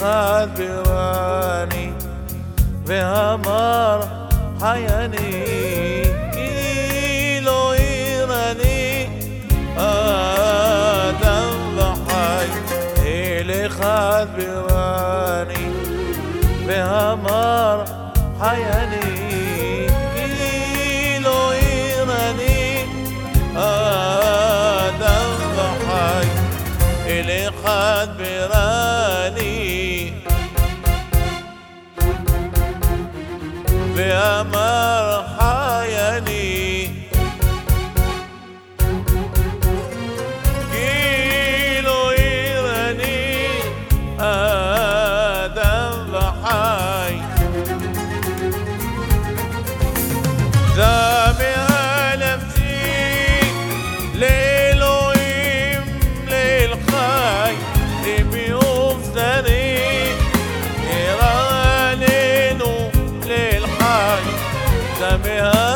خبراني بأمر حياني. كيلو إيراني آدم بحي. إلي خبراني بأمر حياني. me amas.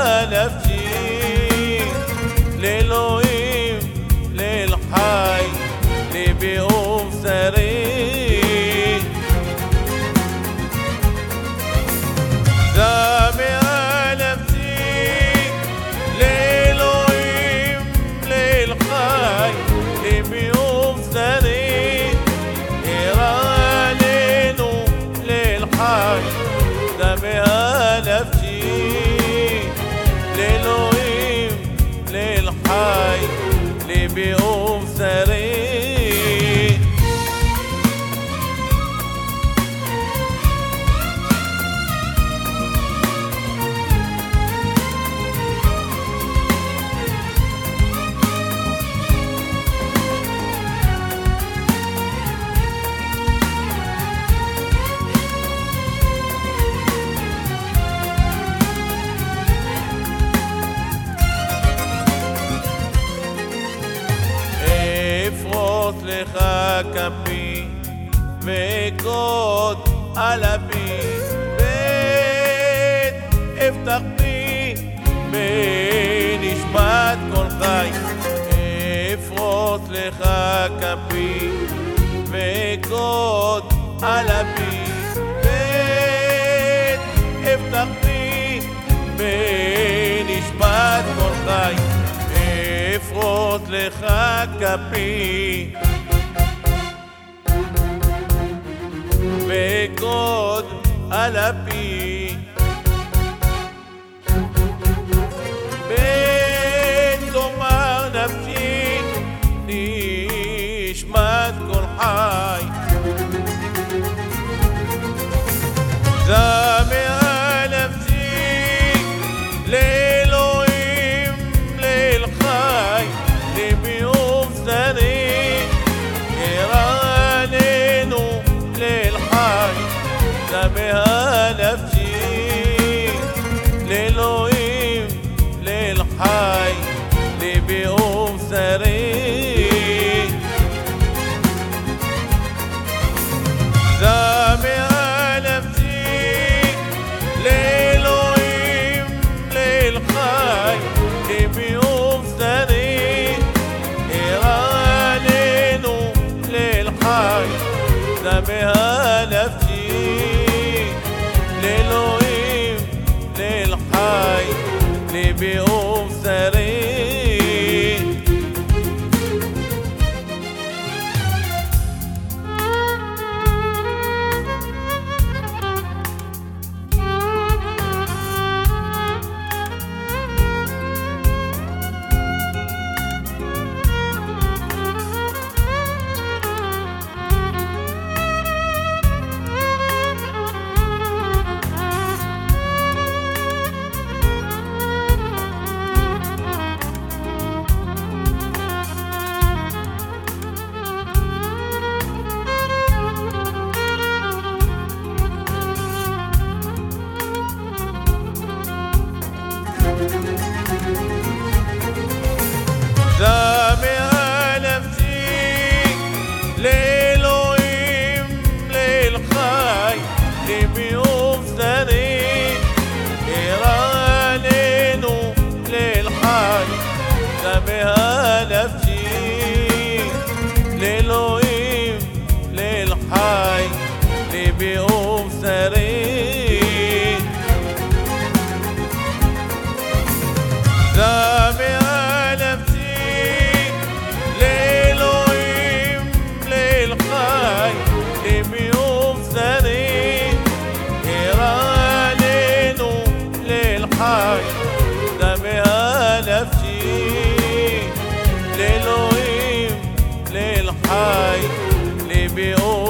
نفي said כפי ואכות על אפי בית פי בנשמת כל חי אפרוט לך כפי ואכות על אפי בית פי בנשמת כל חי אפרוט לך כפי me god a la pi حي baby. Oh. לאלוהים, לאלחי, לביאור